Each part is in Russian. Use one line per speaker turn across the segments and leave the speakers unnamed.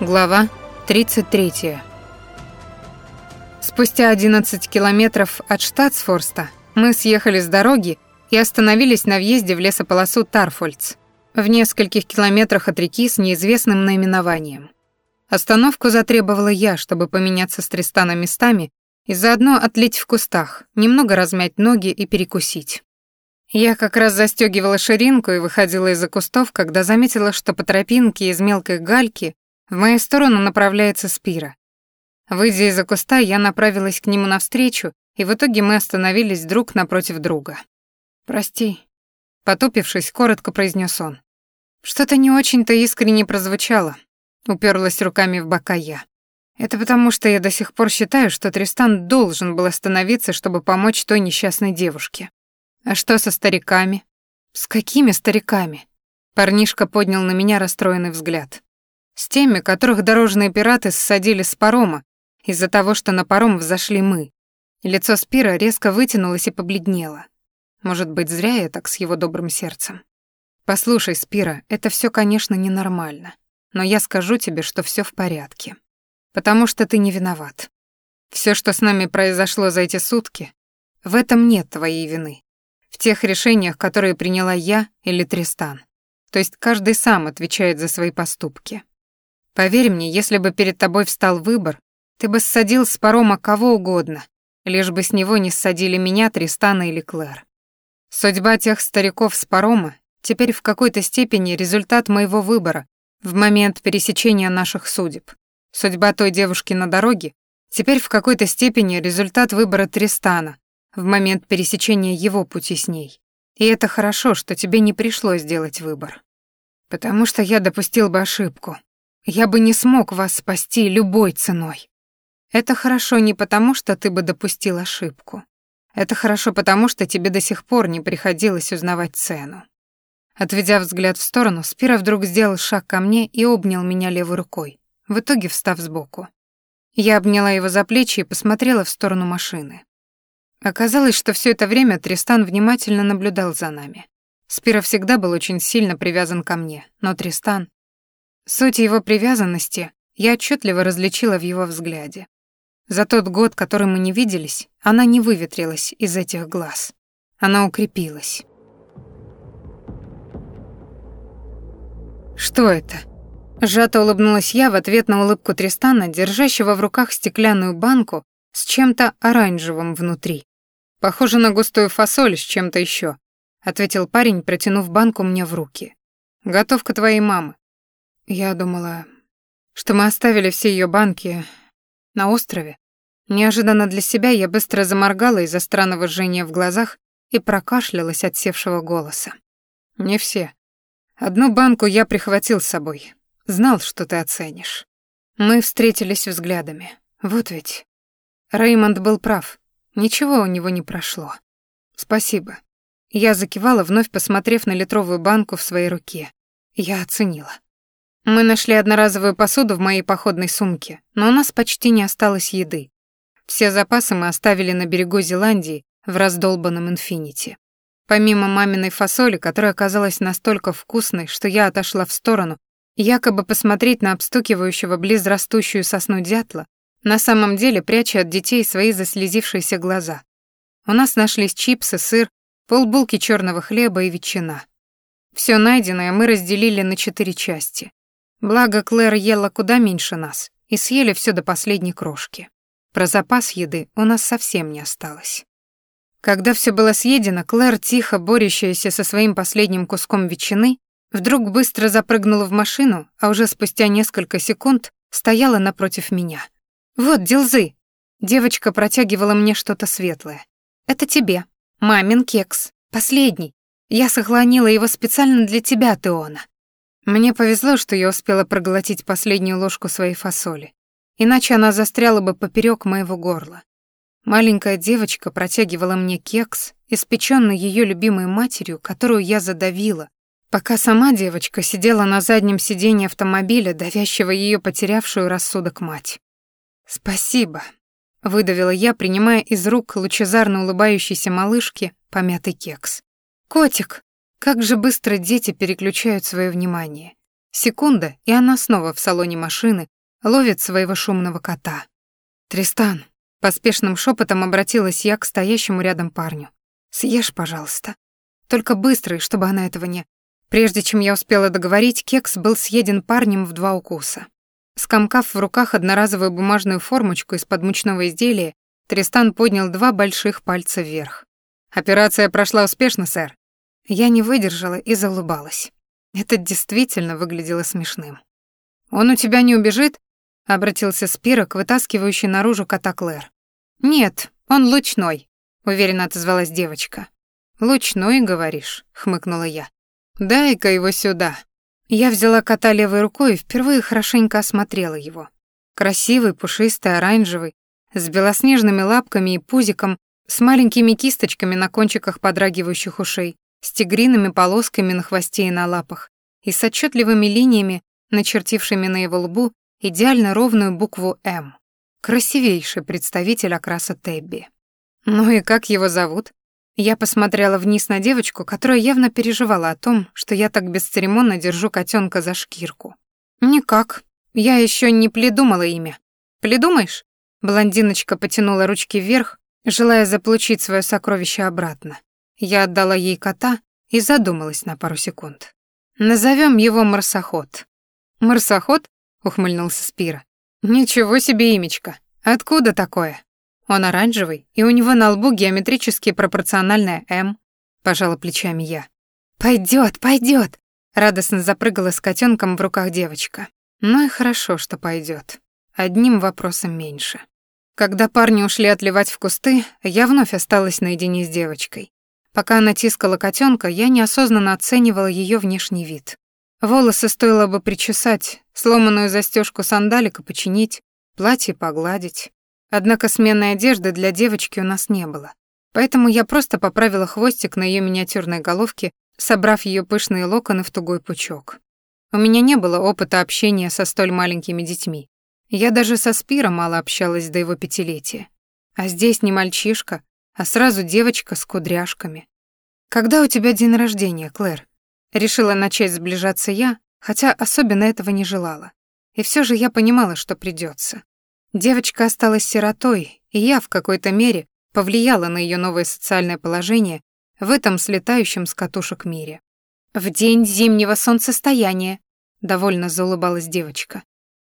Глава 33. Спустя 11 километров от Штатсфорста мы съехали с дороги и остановились на въезде в лесополосу Тарфольц, в нескольких километрах от реки с неизвестным наименованием. Остановку затребовала я, чтобы поменяться с Тристана местами и заодно отлить в кустах, немного размять ноги и перекусить. Я как раз застегивала ширинку и выходила из-за кустов, когда заметила, что по тропинке из мелкой гальки в мою сторону направляется Спира. Выйдя из-за куста, я направилась к нему навстречу, и в итоге мы остановились друг напротив друга. «Прости», — потупившись, коротко произнес он. Что-то не очень-то искренне прозвучало, уперлась руками в бока я. Это потому, что я до сих пор считаю, что Тристан должен был остановиться, чтобы помочь той несчастной девушке. А что со стариками? С какими стариками? Парнишка поднял на меня расстроенный взгляд. С теми, которых дорожные пираты ссадили с парома из-за того, что на паром взошли мы. Лицо Спира резко вытянулось и побледнело. Может быть, зря я так с его добрым сердцем. Послушай, Спира, это все, конечно, ненормально. Но я скажу тебе, что все в порядке. Потому что ты не виноват. Все, что с нами произошло за эти сутки, в этом нет твоей вины. В тех решениях, которые приняла я или Тристан. То есть каждый сам отвечает за свои поступки. Поверь мне, если бы перед тобой встал выбор, ты бы ссадил с парома кого угодно, лишь бы с него не ссадили меня, Тристана или Клэр. Судьба тех стариков с парома теперь в какой-то степени результат моего выбора в момент пересечения наших судеб. Судьба той девушки на дороге теперь в какой-то степени результат выбора Тристана в момент пересечения его пути с ней. И это хорошо, что тебе не пришлось делать выбор. Потому что я допустил бы ошибку, я бы не смог вас спасти любой ценой. Это хорошо не потому, что ты бы допустил ошибку. Это хорошо потому, что тебе до сих пор не приходилось узнавать цену. Отведя взгляд в сторону, Спира вдруг сделал шаг ко мне и обнял меня левой рукой, в итоге встав сбоку. Я обняла его за плечи и посмотрела в сторону машины. Оказалось, что все это время Тристан внимательно наблюдал за нами. Спира всегда был очень сильно привязан ко мне, но Тристан... Суть его привязанности я отчетливо различила в его взгляде. За тот год, который мы не виделись, она не выветрилась из этих глаз. Она укрепилась. «Что это?» Сжато улыбнулась я в ответ на улыбку Тристана, держащего в руках стеклянную банку с чем-то оранжевым внутри. «Похоже на густую фасоль с чем-то еще, ответил парень, протянув банку мне в руки. «Готовка твоей мамы. Я думала, что мы оставили все ее банки на острове. Неожиданно для себя я быстро заморгала из-за странного жжения в глазах и прокашлялась от севшего голоса. Не все. Одну банку я прихватил с собой. Знал, что ты оценишь. Мы встретились взглядами. Вот ведь. Реймонд был прав. Ничего у него не прошло. Спасибо. Я закивала, вновь посмотрев на литровую банку в своей руке. Я оценила. Мы нашли одноразовую посуду в моей походной сумке, но у нас почти не осталось еды. Все запасы мы оставили на берегу Зеландии в раздолбанном инфинити. Помимо маминой фасоли, которая оказалась настолько вкусной, что я отошла в сторону, якобы посмотреть на обстукивающего близ растущую сосну дятла, на самом деле пряча от детей свои заслезившиеся глаза. У нас нашлись чипсы, сыр, полбулки черного хлеба и ветчина. Все найденное мы разделили на четыре части. Благо, Клэр ела куда меньше нас, и съели все до последней крошки. Про запас еды у нас совсем не осталось. Когда все было съедено, Клэр, тихо борющаяся со своим последним куском ветчины, вдруг быстро запрыгнула в машину, а уже спустя несколько секунд стояла напротив меня. «Вот, Дилзы!» Девочка протягивала мне что-то светлое. «Это тебе. Мамин кекс. Последний. Я сохранила его специально для тебя, Теона. Мне повезло, что я успела проглотить последнюю ложку своей фасоли, иначе она застряла бы поперек моего горла. Маленькая девочка протягивала мне кекс, испеченный ее любимой матерью, которую я задавила, пока сама девочка сидела на заднем сиденье автомобиля, давящего ее потерявшую рассудок мать. «Спасибо», — выдавила я, принимая из рук лучезарно улыбающейся малышки помятый кекс. «Котик!» Как же быстро дети переключают свое внимание. Секунда, и она снова в салоне машины ловит своего шумного кота. «Тристан», — поспешным шепотом обратилась я к стоящему рядом парню. «Съешь, пожалуйста. Только быстро, чтобы она этого не...» Прежде чем я успела договорить, кекс был съеден парнем в два укуса. Скомкав в руках одноразовую бумажную формочку из-под мучного изделия, Тристан поднял два больших пальца вверх. «Операция прошла успешно, сэр». Я не выдержала и заулыбалась. Это действительно выглядело смешным. «Он у тебя не убежит?» — обратился Спирок, вытаскивающий наружу кота Клэр. «Нет, он лучной», — уверенно отозвалась девочка. «Лучной, говоришь?» — хмыкнула я. «Дай-ка его сюда». Я взяла кота левой рукой и впервые хорошенько осмотрела его. Красивый, пушистый, оранжевый, с белоснежными лапками и пузиком, с маленькими кисточками на кончиках подрагивающих ушей, с тигриными полосками на хвосте и на лапах и с отчетливыми линиями, начертившими на его лбу идеально ровную букву «М». Красивейший представитель окраса Тебби. Ну и как его зовут? Я посмотрела вниз на девочку, которая явно переживала о том, что я так бесцеремонно держу котенка за шкирку. «Никак. Я еще не придумала имя. Придумаешь?» Блондиночка потянула ручки вверх, желая заполучить свое сокровище обратно. Я отдала ей кота и задумалась на пару секунд. Назовем его Марсоход. Марсоход? ухмыльнулся Спира. Ничего себе имечко. Откуда такое? Он оранжевый, и у него на лбу геометрически пропорциональная М. Пожала плечами я. Пойдет, пойдет. Радостно запрыгала с котенком в руках девочка. Ну и хорошо, что пойдет. Одним вопросом меньше. Когда парни ушли отливать в кусты, я вновь осталась наедине с девочкой. Пока она тискала котенка, я неосознанно оценивала ее внешний вид. Волосы стоило бы причесать, сломанную застежку сандалика починить, платье погладить. Однако сменной одежды для девочки у нас не было. Поэтому я просто поправила хвостик на ее миниатюрной головке, собрав ее пышные локоны в тугой пучок. У меня не было опыта общения со столь маленькими детьми. Я даже со Спиром мало общалась до его пятилетия. А здесь не мальчишка, а сразу девочка с кудряшками. «Когда у тебя день рождения, Клэр?» Решила начать сближаться я, хотя особенно этого не желала. И все же я понимала, что придется. Девочка осталась сиротой, и я в какой-то мере повлияла на ее новое социальное положение в этом слетающем с катушек мире. «В день зимнего солнцестояния», — довольно заулыбалась девочка.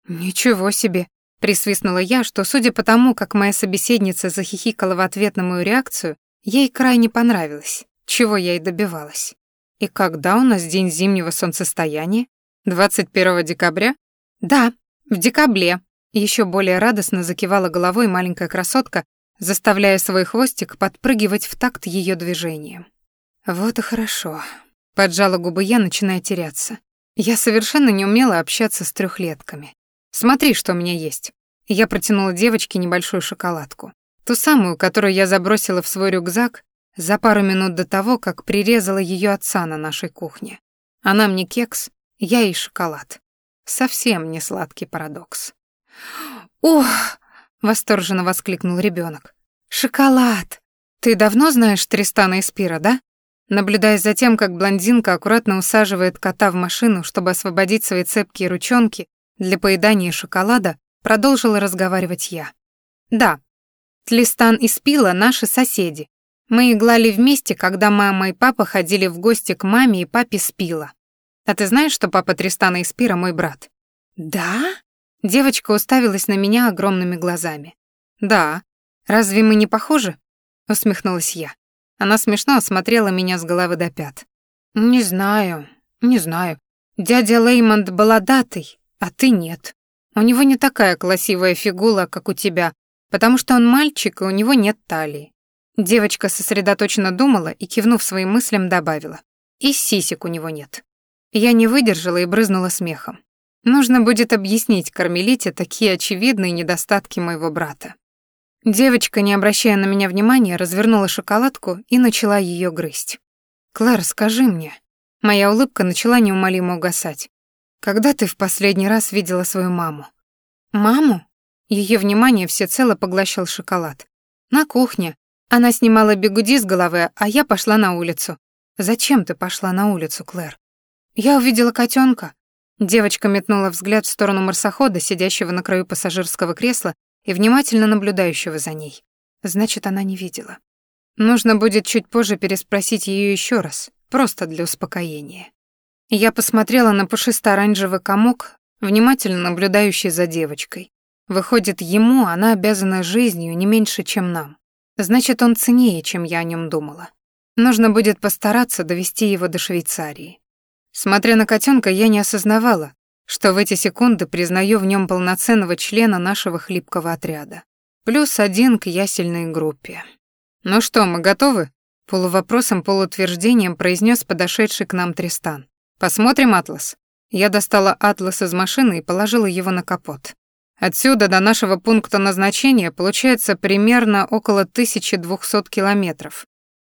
«Ничего себе!» — присвистнула я, что, судя по тому, как моя собеседница захихикала в ответ на мою реакцию, ей крайне понравилось, чего я и добивалась. «И когда у нас день зимнего солнцестояния? 21 декабря?» «Да, в декабре», — еще более радостно закивала головой маленькая красотка, заставляя свой хвостик подпрыгивать в такт ее движением. «Вот и хорошо», — поджала губы я, начиная теряться. Я совершенно не умела общаться с трехлетками. Смотри, что у меня есть. Я протянула девочке небольшую шоколадку. Ту самую, которую я забросила в свой рюкзак за пару минут до того, как прирезала ее отца на нашей кухне. Она мне кекс, я ей шоколад. Совсем не сладкий парадокс. «Ох!» — восторженно воскликнул ребенок. «Шоколад! Ты давно знаешь Тристана и Спира, да?» Наблюдая за тем, как блондинка аккуратно усаживает кота в машину, чтобы освободить свои цепкие ручонки для поедания шоколада продолжила разговаривать я. «Да, Тлистан и Спила — наши соседи. Мы иглали вместе, когда мама и папа ходили в гости к маме и папе Спила. А ты знаешь, что папа Тристана и Спира мой брат?» «Да?» Девочка уставилась на меня огромными глазами. «Да. Разве мы не похожи?» — усмехнулась я. Она смешно осмотрела меня с головы до пят. «Не знаю, не знаю. Дядя Леймонд датый. А ты нет. У него не такая красивая фигура, как у тебя, потому что он мальчик, и у него нет талии. Девочка сосредоточенно думала и, кивнув своим мыслям, добавила. И сисек у него нет. Я не выдержала и брызнула смехом. Нужно будет объяснить Кармелите такие очевидные недостатки моего брата. Девочка, не обращая на меня внимания, развернула шоколадку и начала ее грызть. «Клэр, скажи мне». Моя улыбка начала неумолимо угасать. Когда ты в последний раз видела свою маму? Маму? Ее внимание всецело поглощал шоколад. На кухне. Она снимала бегуди с головы, а я пошла на улицу. Зачем ты пошла на улицу, Клэр? Я увидела котенка. Девочка метнула взгляд в сторону марсохода, сидящего на краю пассажирского кресла и внимательно наблюдающего за ней. Значит, она не видела. Нужно будет чуть позже переспросить ее еще раз, просто для успокоения. Я посмотрела на пушисто-оранжевый комок, внимательно наблюдающий за девочкой. Выходит, ему она обязана жизнью не меньше, чем нам. Значит, он ценнее, чем я о нем думала. Нужно будет постараться довести его до Швейцарии. Смотря на котенка, я не осознавала, что в эти секунды признаю в нем полноценного члена нашего хлипкого отряда. Плюс один к ясельной группе. «Ну что, мы готовы?» Полувопросом, полутверждением произнес подошедший к нам Тристан. «Посмотрим атлас». Я достала атлас из машины и положила его на капот. Отсюда до нашего пункта назначения получается примерно около 1200 километров,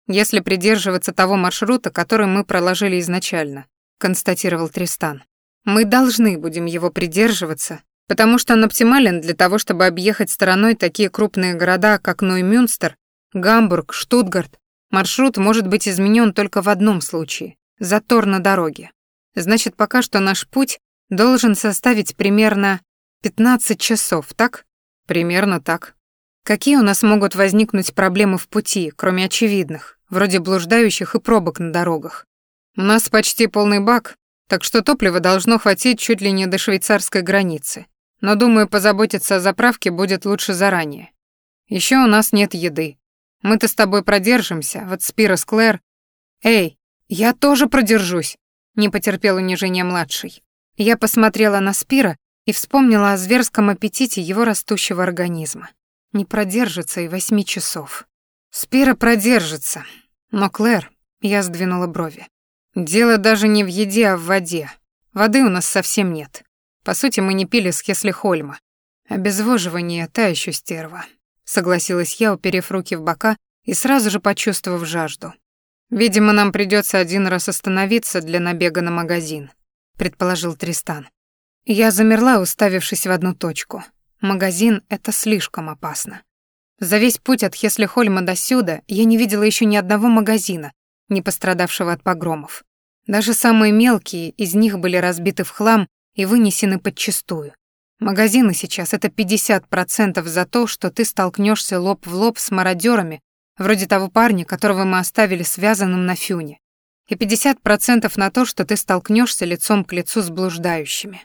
если придерживаться того маршрута, который мы проложили изначально, констатировал Тристан. Мы должны будем его придерживаться, потому что он оптимален для того, чтобы объехать стороной такие крупные города, как Ноймюнстер, Гамбург, Штутгарт. Маршрут может быть изменен только в одном случае — затор на дороге. Значит, пока что наш путь должен составить примерно 15 часов, так? Примерно так. Какие у нас могут возникнуть проблемы в пути, кроме очевидных, вроде блуждающих и пробок на дорогах? У нас почти полный бак, так что топлива должно хватить чуть ли не до швейцарской границы. Но, думаю, позаботиться о заправке будет лучше заранее. Еще у нас нет еды. Мы-то с тобой продержимся, вот Спирос Клэр... Эй, я тоже продержусь, не потерпел унижения младший. Я посмотрела на Спира и вспомнила о зверском аппетите его растущего организма. Не продержится и восьми часов. Спира продержится. Но Клэр, я сдвинула брови. Дело даже не в еде, а в воде. Воды у нас совсем нет. По сути, мы не пили с Хеслихольма. Обезвоживание — та еще стерва. Согласилась я, уперев руки в бока и сразу же почувствовав жажду. Видимо, нам придется один раз остановиться для набега на магазин, предположил Тристан. Я замерла, уставившись в одну точку. Магазин — это слишком опасно. За весь путь от Хеслихольма до сюда я не видела еще ни одного магазина, не пострадавшего от погромов. Даже самые мелкие из них были разбиты в хлам и вынесены подчистую. Магазины сейчас — это 50% за то, что ты столкнешься лоб в лоб с мародерами, вроде того парня, которого мы оставили связанным на фюне, и 50% на то, что ты столкнешься лицом к лицу с блуждающими.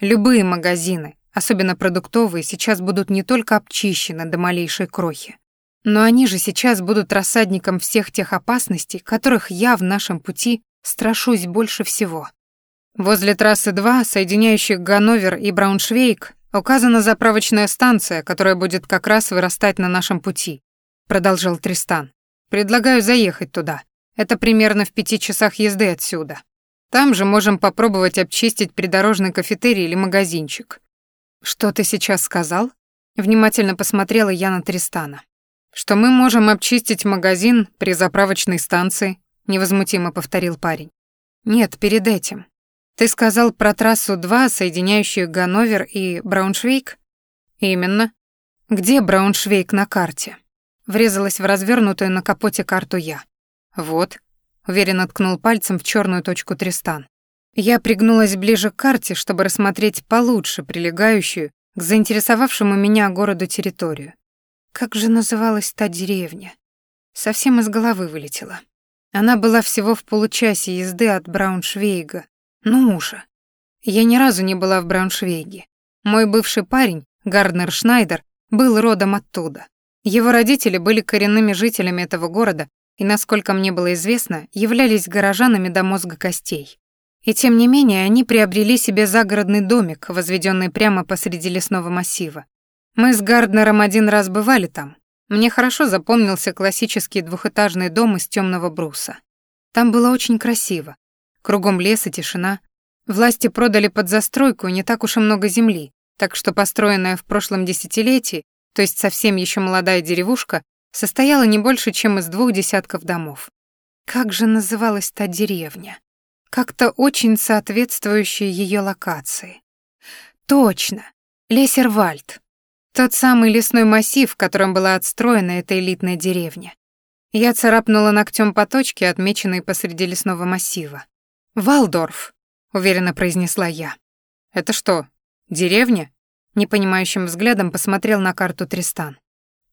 Любые магазины, особенно продуктовые, сейчас будут не только обчищены до малейшей крохи, но они же сейчас будут рассадником всех тех опасностей, которых я в нашем пути страшусь больше всего. Возле трассы 2, соединяющих Ганновер и Брауншвейг, указана заправочная станция, которая будет как раз вырастать на нашем пути, продолжал Тристан. Предлагаю заехать туда. Это примерно в пяти часах езды отсюда. Там же можем попробовать обчистить придорожный кафетерий или магазинчик. Что ты сейчас сказал? Внимательно посмотрела я на Тристана. Что мы можем обчистить магазин при заправочной станции, невозмутимо повторил парень. Нет, перед этим. Ты сказал про трассу 2, соединяющую Ганновер и Брауншвейг? Именно. Где Брауншвейг на карте? Врезалась в развернутую на капоте карту я. Вот. Уверенно ткнул пальцем в черную точку Тристан. Я пригнулась ближе к карте, чтобы рассмотреть получше прилегающую к заинтересовавшему меня городу территорию. Как же называлась та деревня? Совсем из головы вылетела. Она была всего в получасе езды от Брауншвейга. Ну уже. Я ни разу не была в Брауншвейге. Мой бывший парень, Гарднер Шнайдер, был родом оттуда. Его родители были коренными жителями этого города и, насколько мне было известно, являлись горожанами до мозга костей. И тем не менее они приобрели себе загородный домик, возведенный прямо посреди лесного массива. Мы с Гарднером один раз бывали там, мне хорошо запомнился классический двухэтажный дом из темного бруса. Там было очень красиво. Кругом лес и тишина. Власти продали под застройку не так уж и много земли, так что построенная в прошлом десятилетии, то есть совсем еще молодая деревушка, состояла не больше, чем из двух десятков домов. Как же называлась та деревня? Как-то очень соответствующая ее локации. Точно, Лесервальд. Тот самый лесной массив, в котором была отстроена эта элитная деревня. Я царапнула ногтем по точке, отмеченной посреди лесного массива. «Валдорф», — уверенно произнесла я. Это что, деревня? Непонимающим взглядом посмотрел на карту Тристан.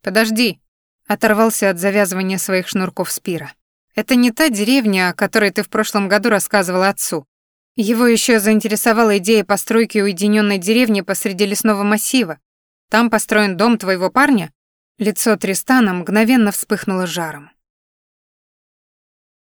Подожди, оторвался от завязывания своих шнурков Спира. Это не та деревня, о которой ты в прошлом году рассказывал отцу. Его еще заинтересовала идея постройки уединенной деревни посреди лесного массива. Там построен дом твоего парня? Лицо Тристана мгновенно вспыхнуло жаром.